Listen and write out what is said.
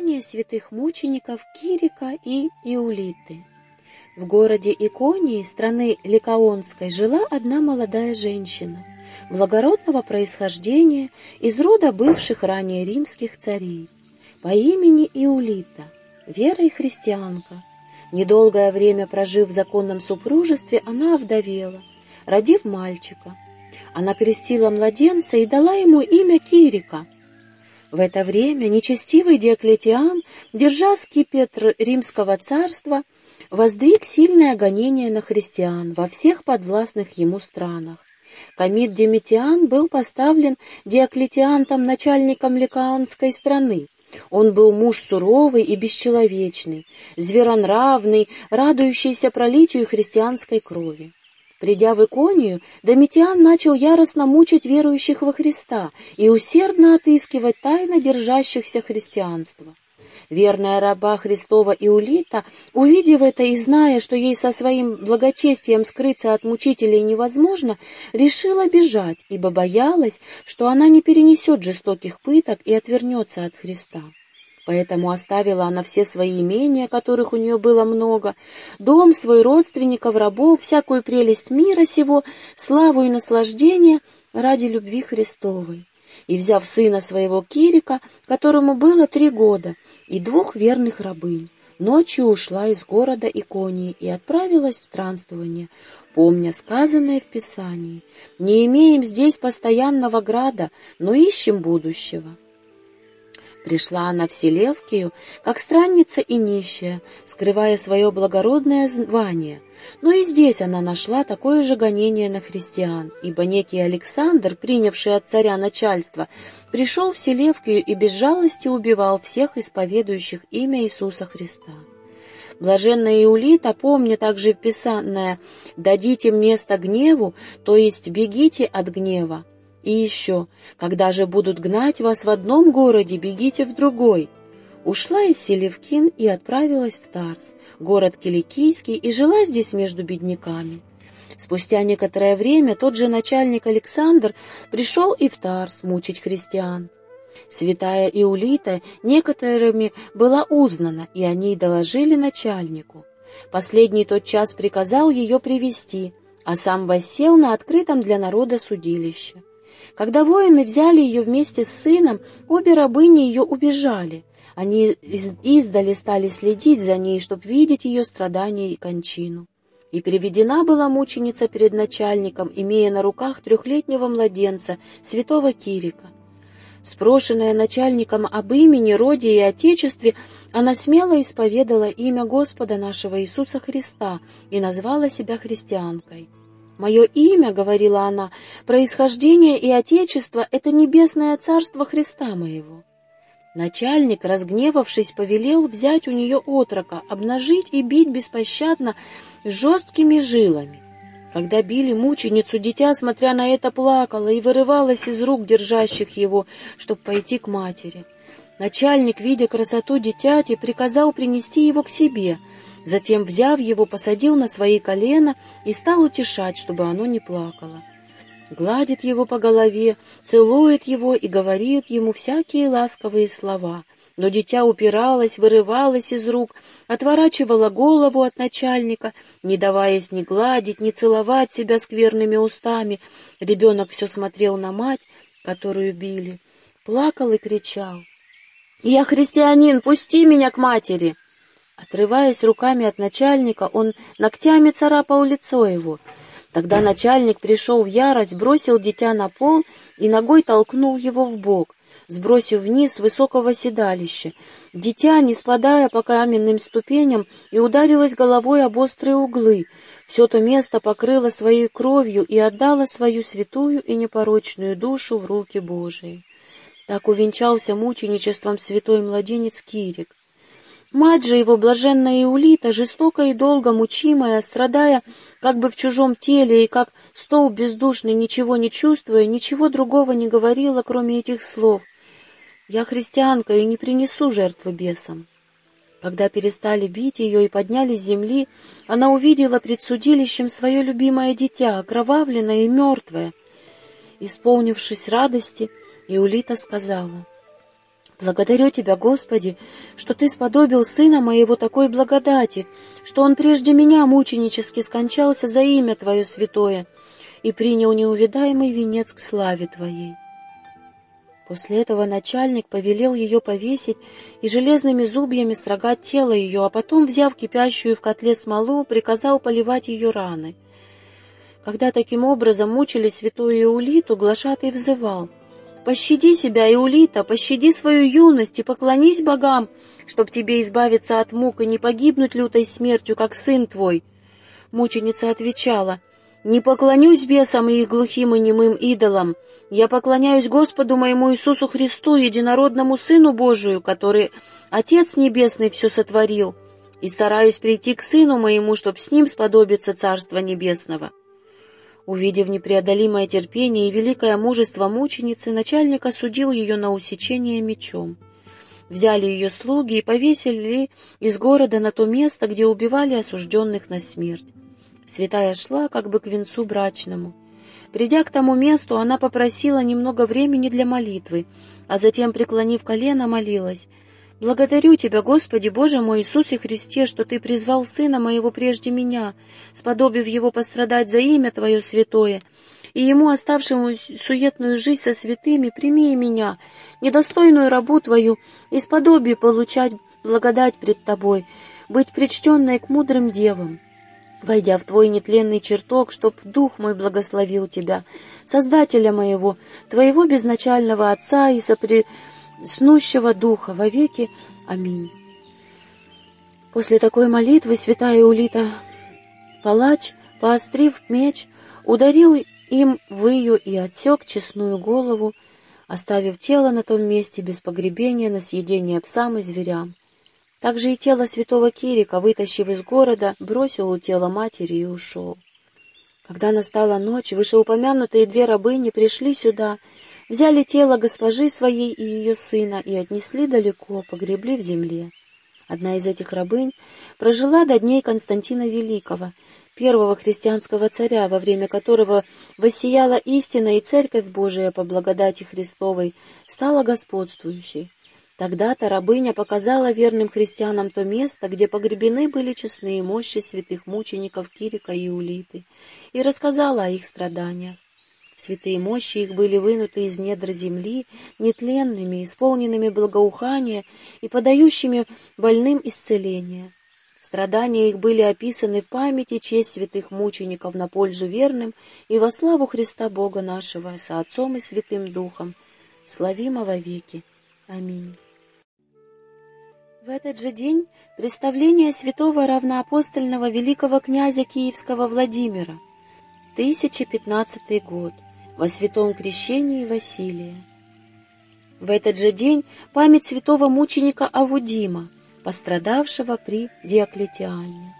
святых мучеников Кирика и Иулиты. В городе Иконии, страны Ликаонской, жила одна молодая женщина, благородного происхождения, из рода бывших ранее римских царей, по имени Иулита, вера христианка. Недолгое время прожив в законном супружестве, она овдовела, родив мальчика. Она крестила младенца и дала ему имя Кирика — в это время нечестивый Диоклетиан, держа скипетр римского царства, воздвиг сильное гонение на христиан во всех подвластных ему странах. Комит Демитиан был поставлен Диоклетиантом начальником Ликаонской страны. Он был муж суровый и бесчеловечный, зверонравный, радующийся пролитию христианской крови. Придя в Иконию, Домитиан начал яростно мучить верующих во Христа и усердно отыскивать тайно держащихся христианства. Верная раба Христова Иулита, увидев это и зная, что ей со своим благочестием скрыться от мучителей невозможно, решила бежать, ибо боялась, что она не перенесет жестоких пыток и отвернется от Христа. Поэтому оставила она все свои имения, которых у нее было много, дом свой, родственников, рабов, всякую прелесть мира сего, славу и наслаждение ради любви Христовой. И, взяв сына своего Кирика, которому было три года, и двух верных рабынь, ночью ушла из города Иконии и отправилась в странствование, помня сказанное в Писании. «Не имеем здесь постоянного града, но ищем будущего». Пришла она в Селевкию, как странница и нищая, скрывая свое благородное звание. Но и здесь она нашла такое же гонение на христиан, ибо некий Александр, принявший от царя начальство, пришел в Селевкию и без жалости убивал всех исповедующих имя Иисуса Христа. Блаженная Иулита, помня также писанное «дадите место гневу», то есть «бегите от гнева», и еще, когда же будут гнать вас в одном городе, бегите в другой. Ушла из Селевкин и отправилась в Тарс, город Киликийский, и жила здесь между бедняками. Спустя некоторое время тот же начальник Александр пришел и в Тарс мучить христиан. Святая Иулита некоторыми была узнана, и они доложили начальнику. Последний тот час приказал ее привести, а сам воссел на открытом для народа судилище. Когда воины взяли ее вместе с сыном, обе рабыни ее убежали. Они издали стали следить за ней, чтобы видеть ее страдания и кончину. И переведена была мученица перед начальником, имея на руках трехлетнего младенца, святого Кирика. Спрошенная начальником об имени, роде и отечестве, она смело исповедала имя Господа нашего Иисуса Христа и назвала себя христианкой. «Мое имя, — говорила она, — происхождение и отечество — это небесное царство Христа моего». Начальник, разгневавшись, повелел взять у нее отрока, обнажить и бить беспощадно жесткими жилами. Когда били мученицу, дитя, смотря на это, плакало и вырывалось из рук держащих его, чтобы пойти к матери. Начальник, видя красоту дитяти, приказал принести его к себе — Затем, взяв его, посадил на свои колена и стал утешать, чтобы оно не плакало. Гладит его по голове, целует его и говорит ему всякие ласковые слова. Но дитя упиралось, вырывалось из рук, отворачивало голову от начальника, не даваясь ни гладить, ни целовать себя скверными устами. Ребенок все смотрел на мать, которую били, плакал и кричал. «Я христианин, пусти меня к матери!» Отрываясь руками от начальника, он ногтями царапал лицо его. Тогда начальник пришел в ярость, бросил дитя на пол и ногой толкнул его в бок, сбросив вниз высокого седалища. Дитя, не спадая по каменным ступеням, и ударилось головой об острые углы. Все то место покрыло своей кровью и отдало свою святую и непорочную душу в руки Божии. Так увенчался мученичеством святой младенец Кирик. Мать же его, блаженная Иулита, жестоко и долго мучимая, страдая как бы в чужом теле и как стол бездушный, ничего не чувствуя, ничего другого не говорила, кроме этих слов. «Я христианка и не принесу жертвы бесам». Когда перестали бить ее и подняли с земли, она увидела пред судилищем свое любимое дитя, окровавленное и мертвое. Исполнившись радости, Иулита сказала — Благодарю Тебя, Господи, что Ты сподобил Сына Моего такой благодати, что Он прежде меня мученически скончался за имя Твое святое и принял неувидаемый венец к славе Твоей. После этого начальник повелел ее повесить и железными зубьями строгать тело ее, а потом, взяв кипящую в котле смолу, приказал поливать ее раны. Когда таким образом мучили святую Иулиту, глашатый взывал — Пощади себя, Иулита, пощади свою юность и поклонись богам, чтоб тебе избавиться от мук и не погибнуть лютой смертью, как сын твой. Мученица отвечала, «Не поклонюсь бесам и их глухим и немым идолам. Я поклоняюсь Господу моему Иисусу Христу, единородному Сыну Божию, который Отец Небесный все сотворил, и стараюсь прийти к Сыну моему, чтоб с Ним сподобиться Царства Небесного». Увидев непреодолимое терпение и великое мужество мученицы, начальник осудил ее на усечение мечом. Взяли ее слуги и повесили из города на то место, где убивали осужденных на смерть. Святая шла как бы к венцу брачному. Придя к тому месту, она попросила немного времени для молитвы, а затем, преклонив колено, молилась — Благодарю Тебя, Господи, Боже мой Иисусе Христе, что Ты призвал Сына Моего прежде меня, сподобив Его пострадать за имя Твое святое, и Ему, оставшему суетную жизнь со святыми, прими меня, недостойную рабу Твою, и сподоби получать благодать пред Тобой, быть причтенной к мудрым девам. Войдя в Твой нетленный чертог, чтоб Дух мой благословил Тебя, Создателя моего, Твоего безначального Отца и сопри снущего духа вовеки. Аминь. После такой молитвы святая Улита палач, поострив меч, ударил им в ее и отсек честную голову, оставив тело на том месте без погребения на съедение псам и зверям. Также и тело святого Кирика, вытащив из города, бросил у тела матери и ушел. Когда настала ночь, вышеупомянутые две рабыни пришли сюда Взяли тело госпожи своей и ее сына и отнесли далеко, погребли в земле. Одна из этих рабынь прожила до дней Константина Великого, первого христианского царя, во время которого воссияла истина и Церковь Божия по благодати Христовой стала господствующей. Тогда-то рабыня показала верным христианам то место, где погребены были честные мощи святых мучеников Кирика и Улиты, и рассказала о их страданиях. Святые мощи их были вынуты из недр земли, нетленными, исполненными благоухания и подающими больным исцеление. Страдания их были описаны в памяти честь святых мучеников на пользу верным и во славу Христа Бога нашего, со Отцом и Святым Духом, славимо во веки. Аминь. В этот же день представление святого равноапостольного великого князя Киевского Владимира, 1015 год, во святом крещении Василия. В этот же день память святого мученика Авудима, пострадавшего при Диоклетиане.